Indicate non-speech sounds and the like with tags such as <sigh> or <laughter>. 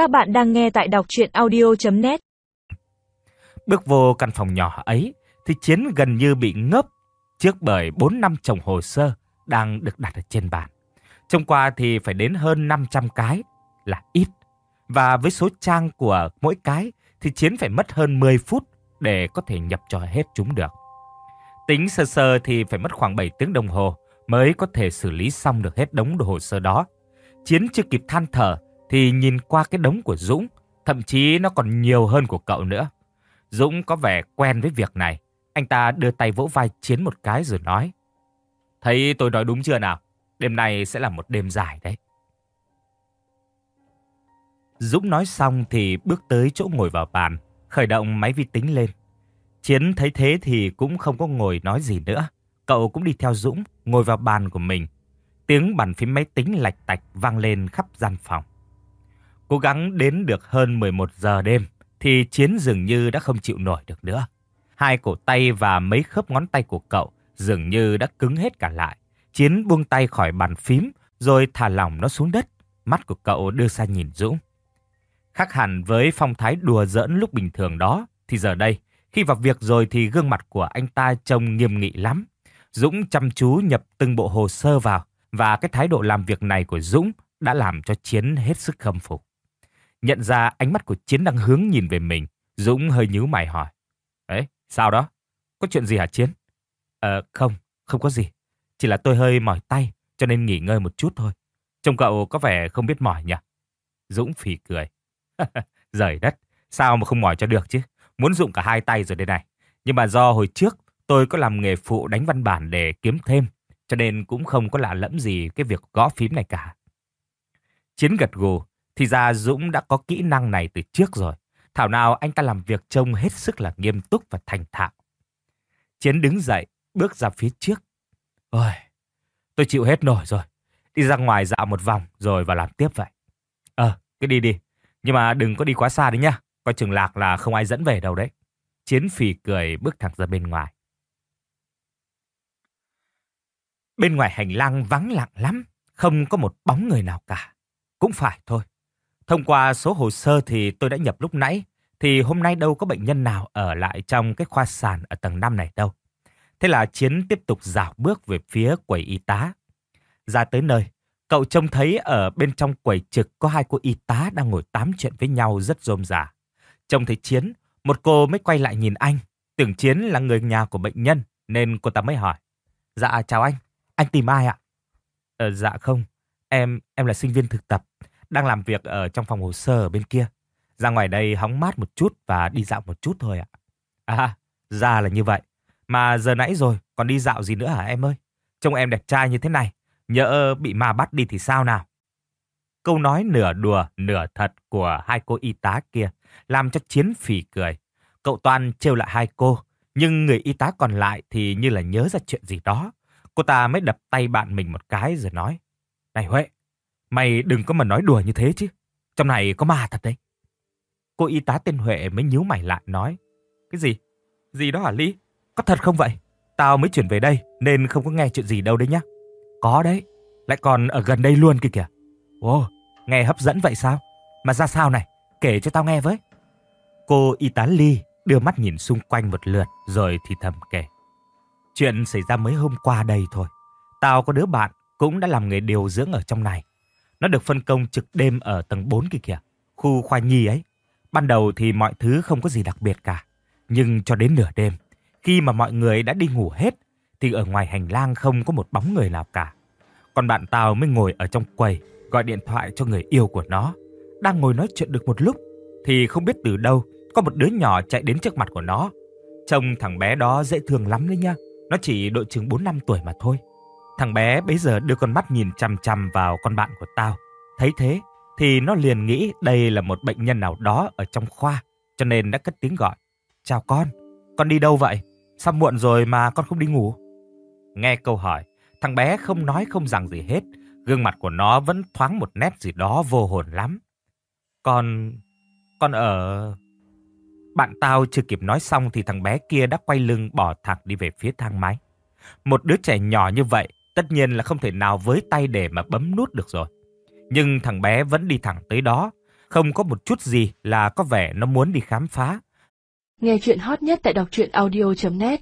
Các bạn đang nghe tại đọc chuyện audio.net Bước vô căn phòng nhỏ ấy, thì Chiến gần như bị ngớp trước bởi 4 năm chồng hồ sơ đang được đặt ở trên bàn. trong qua thì phải đến hơn 500 cái là ít. Và với số trang của mỗi cái thì Chiến phải mất hơn 10 phút để có thể nhập cho hết chúng được. Tính sơ sơ thì phải mất khoảng 7 tiếng đồng hồ mới có thể xử lý xong được hết đống đồ hồ sơ đó. Chiến chưa kịp than thở thì nhìn qua cái đống của Dũng, thậm chí nó còn nhiều hơn của cậu nữa. Dũng có vẻ quen với việc này. Anh ta đưa tay vỗ vai Chiến một cái rồi nói. Thấy tôi nói đúng chưa nào? Đêm nay sẽ là một đêm dài đấy. Dũng nói xong thì bước tới chỗ ngồi vào bàn, khởi động máy vi tính lên. Chiến thấy thế thì cũng không có ngồi nói gì nữa. Cậu cũng đi theo Dũng, ngồi vào bàn của mình. Tiếng bàn phím máy tính lạch tạch vang lên khắp gian phòng. Cố gắng đến được hơn 11 giờ đêm thì Chiến dường như đã không chịu nổi được nữa. Hai cổ tay và mấy khớp ngón tay của cậu dường như đã cứng hết cả lại. Chiến buông tay khỏi bàn phím rồi thả lỏng nó xuống đất. Mắt của cậu đưa sang nhìn Dũng. Khác hẳn với phong thái đùa giỡn lúc bình thường đó, thì giờ đây, khi vào việc rồi thì gương mặt của anh ta trông nghiêm nghị lắm. Dũng chăm chú nhập từng bộ hồ sơ vào và cái thái độ làm việc này của Dũng đã làm cho Chiến hết sức khâm phục. Nhận ra ánh mắt của Chiến đang hướng nhìn về mình, Dũng hơi nhíu mày hỏi. Ấy, sao đó? Có chuyện gì hả Chiến? Ờ, không, không có gì. Chỉ là tôi hơi mỏi tay, cho nên nghỉ ngơi một chút thôi. Trông cậu có vẻ không biết mỏi nhỉ? Dũng phì cười. <laughs> Giời đất, sao mà không mỏi cho được chứ? Muốn dụng cả hai tay rồi đây này. Nhưng mà do hồi trước tôi có làm nghề phụ đánh văn bản để kiếm thêm, cho nên cũng không có lạ lẫm gì cái việc gõ phím này cả. Chiến gật gù, thì ra Dũng đã có kỹ năng này từ trước rồi. Thảo nào anh ta làm việc trông hết sức là nghiêm túc và thành thạo. Chiến đứng dậy, bước ra phía trước. Ôi, tôi chịu hết nổi rồi. Đi ra ngoài dạo một vòng rồi vào làm tiếp vậy. Ờ, cứ đi đi. Nhưng mà đừng có đi quá xa đấy nhá. Coi chừng lạc là không ai dẫn về đâu đấy. Chiến phì cười bước thẳng ra bên ngoài. Bên ngoài hành lang vắng lặng lắm. Không có một bóng người nào cả. Cũng phải thôi. Thông qua số hồ sơ thì tôi đã nhập lúc nãy, thì hôm nay đâu có bệnh nhân nào ở lại trong cái khoa sản ở tầng 5 này đâu. Thế là Chiến tiếp tục dạo bước về phía quầy y tá. Ra tới nơi, cậu trông thấy ở bên trong quầy trực có hai cô y tá đang ngồi tám chuyện với nhau rất rôm rả. Trông thấy Chiến, một cô mới quay lại nhìn anh. Tưởng Chiến là người nhà của bệnh nhân nên cô ta mới hỏi. Dạ chào anh, anh tìm ai ạ? Ờ, dạ không, em em là sinh viên thực tập đang làm việc ở trong phòng hồ sơ ở bên kia. Ra ngoài đây hóng mát một chút và đi dạo một chút thôi ạ. À, ra là như vậy. Mà giờ nãy rồi, còn đi dạo gì nữa hả em ơi? Trông em đẹp trai như thế này, nhỡ bị ma bắt đi thì sao nào? Câu nói nửa đùa, nửa thật của hai cô y tá kia làm cho Chiến phì cười. Cậu Toàn trêu lại hai cô, nhưng người y tá còn lại thì như là nhớ ra chuyện gì đó. Cô ta mới đập tay bạn mình một cái rồi nói. Này Huệ, Mày đừng có mà nói đùa như thế chứ. Trong này có ma thật đấy. Cô y tá tên Huệ mới nhíu mày lại nói. Cái gì? Gì đó hả Lý? Có thật không vậy? Tao mới chuyển về đây nên không có nghe chuyện gì đâu đấy nhá. Có đấy. Lại còn ở gần đây luôn kìa kìa. Ồ, nghe hấp dẫn vậy sao? Mà ra sao này? Kể cho tao nghe với. Cô y tá Ly đưa mắt nhìn xung quanh một lượt rồi thì thầm kể. Chuyện xảy ra mới hôm qua đây thôi. Tao có đứa bạn cũng đã làm nghề điều dưỡng ở trong này. Nó được phân công trực đêm ở tầng 4 kia kìa, khu khoa nhi ấy. Ban đầu thì mọi thứ không có gì đặc biệt cả. Nhưng cho đến nửa đêm, khi mà mọi người đã đi ngủ hết, thì ở ngoài hành lang không có một bóng người nào cả. Còn bạn tao mới ngồi ở trong quầy, gọi điện thoại cho người yêu của nó. Đang ngồi nói chuyện được một lúc, thì không biết từ đâu, có một đứa nhỏ chạy đến trước mặt của nó. Trông thằng bé đó dễ thương lắm đấy nha. Nó chỉ độ chừng 4 năm tuổi mà thôi. Thằng bé bây giờ đưa con mắt nhìn chằm chằm vào con bạn của tao. Thấy thế thì nó liền nghĩ đây là một bệnh nhân nào đó ở trong khoa, cho nên đã cất tiếng gọi. Chào con, con đi đâu vậy? Sao muộn rồi mà con không đi ngủ? Nghe câu hỏi, thằng bé không nói không rằng gì hết. Gương mặt của nó vẫn thoáng một nét gì đó vô hồn lắm. Con... con ở... Bạn tao chưa kịp nói xong thì thằng bé kia đã quay lưng bỏ thẳng đi về phía thang máy. Một đứa trẻ nhỏ như vậy Tất nhiên là không thể nào với tay để mà bấm nút được rồi. Nhưng thằng bé vẫn đi thẳng tới đó, không có một chút gì là có vẻ nó muốn đi khám phá. Nghe chuyện hot nhất tại đọc audio.net